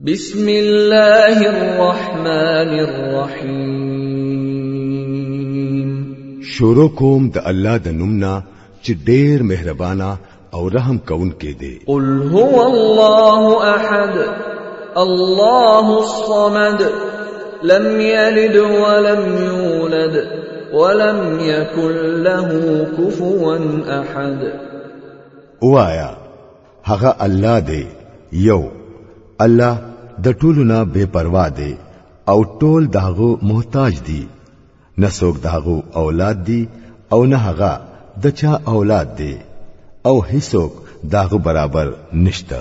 بسم الله الرحمن الرحیم شروع کوم د الله د نومنا چې ډېر مهربانا او رحم کون کې دی قل هو الله احد الله الصمد لم يلد ولم يولد ولم يكن له كفوا احد وایا هغه الله دی یو الله د ټولو نه بے پروا دی او ټول داغو محتاج دي نه څوک داغو اولاد دي او نه هغه د چا اولاد دی او هیڅوک داغو برابر نشته